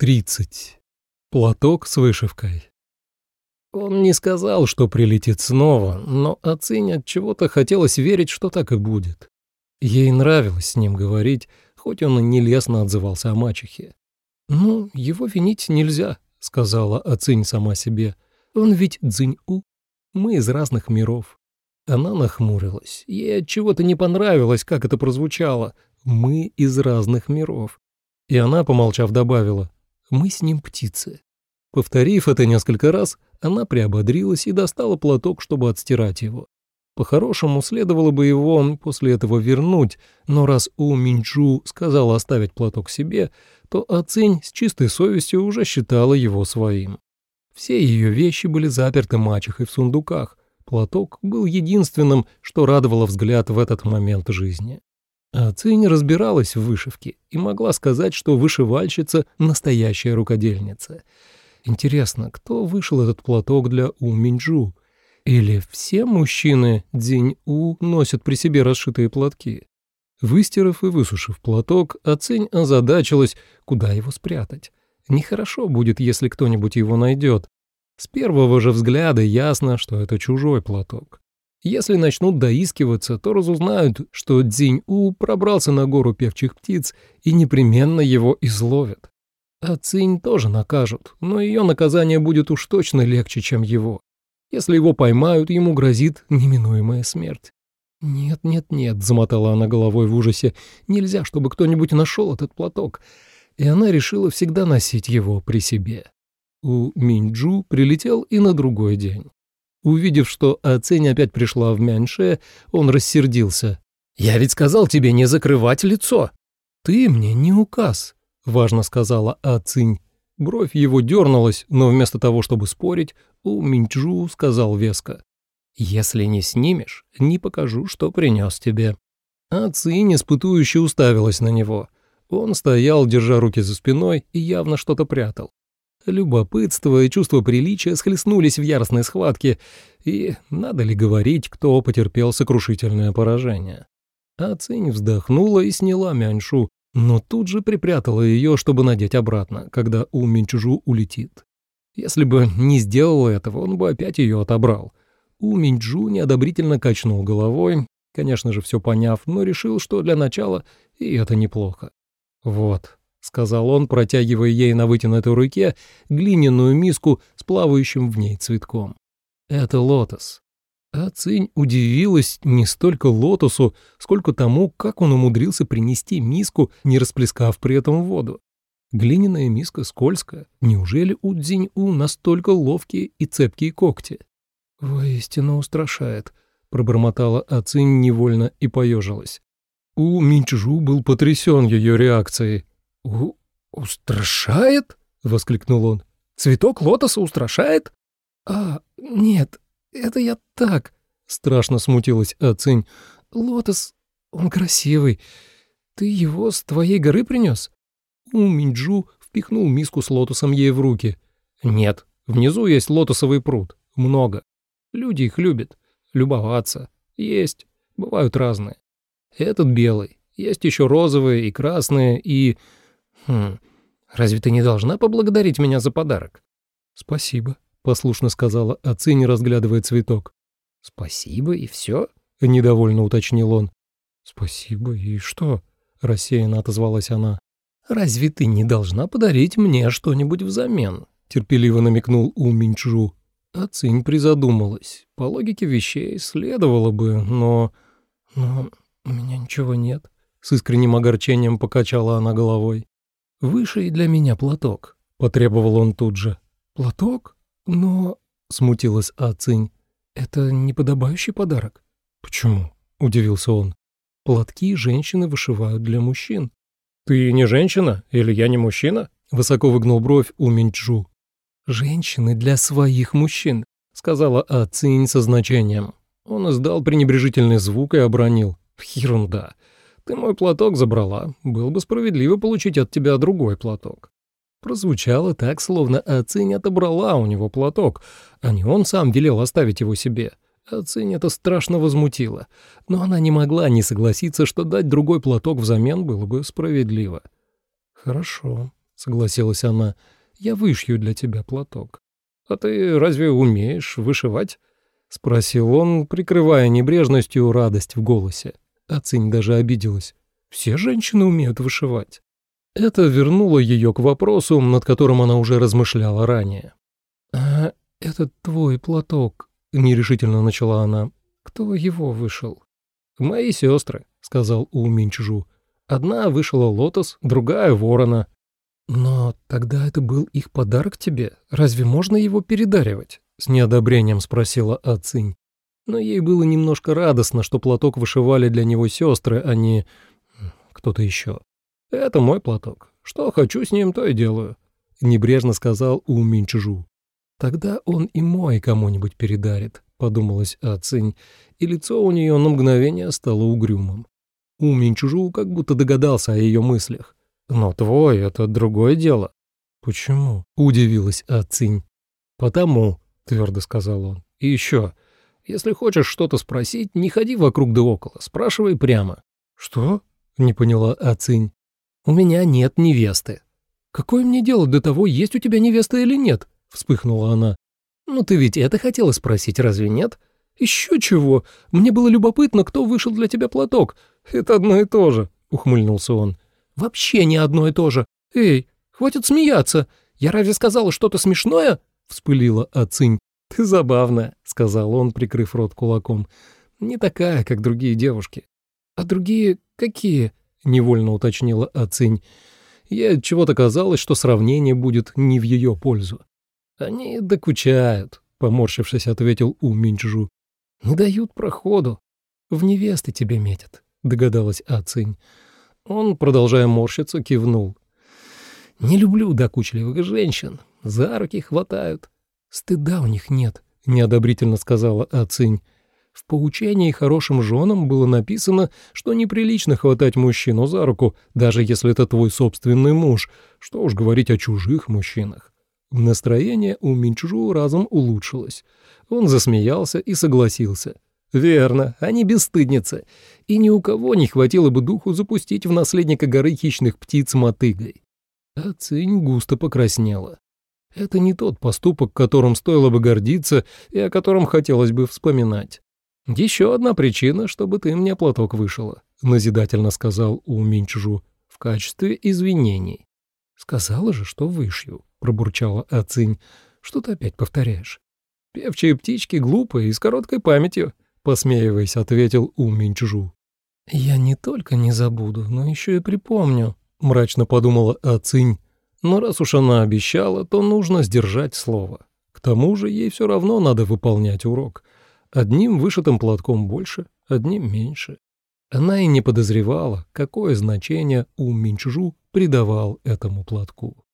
30. Платок с вышивкой. Он не сказал, что прилетит снова, но Ацинь от чего-то хотелось верить, что так и будет. Ей нравилось с ним говорить, хоть он и нелестно отзывался о мачехе. «Ну, его винить нельзя», — сказала Ацинь сама себе. «Он ведь Цзинь-У. Мы из разных миров». Она нахмурилась. Ей от чего-то не понравилось, как это прозвучало. «Мы из разных миров». И она, помолчав, добавила мы с ним птицы». Повторив это несколько раз, она приободрилась и достала платок, чтобы отстирать его. По-хорошему, следовало бы его после этого вернуть, но раз У Минчжу сказала оставить платок себе, то Ацинь с чистой совестью уже считала его своим. Все ее вещи были заперты мачехой в сундуках. Платок был единственным, что радовало взгляд в этот момент жизни. А разбиралась в вышивке и могла сказать, что вышивальщица — настоящая рукодельница. Интересно, кто вышил этот платок для У Минджу? Или все мужчины Дзинь-У носят при себе расшитые платки? Выстирав и высушив платок, Ацинь озадачилась, куда его спрятать. Нехорошо будет, если кто-нибудь его найдет. С первого же взгляда ясно, что это чужой платок. Если начнут доискиваться, то разузнают, что Цзинь-У пробрался на гору певчих птиц и непременно его изловят. А Цинь тоже накажут, но ее наказание будет уж точно легче, чем его. Если его поймают, ему грозит неминуемая смерть. «Нет, нет, нет», — замотала она головой в ужасе, — «нельзя, чтобы кто-нибудь нашел этот платок». И она решила всегда носить его при себе. У Минджу прилетел и на другой день. Увидев, что Ацень опять пришла в Мяньше, он рассердился. «Я ведь сказал тебе не закрывать лицо!» «Ты мне не указ», — важно сказала Ацинь. Бровь его дернулась, но вместо того, чтобы спорить, у Минчжу сказал веско. «Если не снимешь, не покажу, что принес тебе». Ацинь испытующе уставилась на него. Он стоял, держа руки за спиной, и явно что-то прятал. Любопытство и чувство приличия схлестнулись в яростной схватке, и надо ли говорить, кто потерпел сокрушительное поражение. А Цинь вздохнула и сняла Мяньшу, но тут же припрятала ее, чтобы надеть обратно, когда У Минчжу улетит. Если бы не сделала этого, он бы опять ее отобрал. У Минчжу неодобрительно качнул головой, конечно же, все поняв, но решил, что для начала и это неплохо. Вот, — сказал он, протягивая ей на вытянутой руке глиняную миску с плавающим в ней цветком. «Это лотос». А Цинь удивилась не столько лотосу, сколько тому, как он умудрился принести миску, не расплескав при этом воду. Глиняная миска скользкая. Неужели у Цзинь-У настолько ловкие и цепкие когти? «Воистину устрашает», — пробормотала Ацинь невольно и поежилась. У Минчжу был потрясен ее реакцией. «У... устрашает?» — воскликнул он. «Цветок лотоса устрашает?» «А, нет, это я так...» — страшно смутилась Ацинь. «Лотос, он красивый. Ты его с твоей горы принес?» У Минджу впихнул миску с лотосом ей в руки. «Нет, внизу есть лотосовый пруд. Много. Люди их любят. Любоваться. Есть. Бывают разные. Этот белый. Есть еще розовые и красные, и... «Хм, разве ты не должна поблагодарить меня за подарок?» «Спасибо», — послушно сказала Ацинь, разглядывая цветок. «Спасибо, и все?» — недовольно уточнил он. «Спасибо, и что?» — рассеянно отозвалась она. «Разве ты не должна подарить мне что-нибудь взамен?» — терпеливо намекнул У Минчжу. Ацинь призадумалась. По логике вещей следовало бы, но... Но у меня ничего нет. С искренним огорчением покачала она головой. «Выше и для меня платок», — потребовал он тут же. «Платок? Но...» — смутилась Ацинь. «Это неподобающий подарок». «Почему?» — удивился он. «Платки женщины вышивают для мужчин». «Ты не женщина? Или я не мужчина?» — высоко выгнул бровь у Минчжу. «Женщины для своих мужчин», — сказала Ацинь со значением. Он издал пренебрежительный звук и обронил. «Ерунда. Ты мой платок забрала. Было бы справедливо получить от тебя другой платок». Прозвучало так, словно Ацинь отобрала у него платок, а не он сам велел оставить его себе. Ацинь это страшно возмутило, но она не могла не согласиться, что дать другой платок взамен было бы справедливо. «Хорошо», — согласилась она. «Я вышью для тебя платок». «А ты разве умеешь вышивать?» — спросил он, прикрывая небрежностью радость в голосе. Ацинь даже обиделась. «Все женщины умеют вышивать». Это вернуло ее к вопросу, над которым она уже размышляла ранее. «А этот твой платок», — нерешительно начала она, — «кто его вышел?» «Мои сестры», — сказал У Минчжу. «Одна вышла лотос, другая ворона». «Но тогда это был их подарок тебе. Разве можно его передаривать?» — с неодобрением спросила Ацинь. Но ей было немножко радостно, что платок вышивали для него сестры, а не кто-то еще. «Это мой платок. Что хочу с ним, то и делаю», — небрежно сказал У Минчжу. «Тогда он и мой кому-нибудь передарит», — подумалась Ацинь, и лицо у нее на мгновение стало угрюмым. У Минчжу как будто догадался о ее мыслях. «Но твой — это другое дело». «Почему?» — удивилась Ацинь. «Потому», — твердо сказал он. «И еще, если хочешь что-то спросить, не ходи вокруг да около, спрашивай прямо». «Что?» — не поняла Ацинь. «У меня нет невесты». «Какое мне дело до того, есть у тебя невеста или нет?» — вспыхнула она. «Ну ты ведь это хотела спросить, разве нет?» «Еще чего? Мне было любопытно, кто вышел для тебя платок. Это одно и то же», — ухмыльнулся он. «Вообще не одно и то же. Эй, хватит смеяться. Я разве сказала что-то смешное?» — вспылила Ацинь. «Ты забавная», — сказал он, прикрыв рот кулаком. «Не такая, как другие девушки». «А другие какие?» — невольно уточнила Ацинь. Ей чего-то казалось, что сравнение будет не в ее пользу. «Они докучают», — поморщившись, ответил У Минчжу. «Не дают проходу. В невесты тебе метят», — догадалась Ацинь. Он, продолжая морщиться, кивнул. «Не люблю докучливых женщин. За руки хватают. Стыда у них нет», — неодобрительно сказала Ацинь. В поучении хорошим женам было написано, что неприлично хватать мужчину за руку, даже если это твой собственный муж, что уж говорить о чужих мужчинах. Настроение у Минчжу разом улучшилось. Он засмеялся и согласился. «Верно, они бесстыдницы, и ни у кого не хватило бы духу запустить в наследника горы хищных птиц мотыгой». А Цинь густо покраснела. Это не тот поступок, которым стоило бы гордиться и о котором хотелось бы вспоминать. «Еще одна причина, чтобы ты мне платок вышила», — назидательно сказал У Минчжу в качестве извинений. «Сказала же, что вышью», — пробурчала Ацинь. «Что ты опять повторяешь?» «Певчие птички глупые и с короткой памятью», — посмеиваясь, ответил У Минчжу. «Я не только не забуду, но еще и припомню», — мрачно подумала Ацинь. «Но раз уж она обещала, то нужно сдержать слово. К тому же ей все равно надо выполнять урок». Одним вышитым платком больше, одним меньше. Она и не подозревала, какое значение У Минчжу придавал этому платку.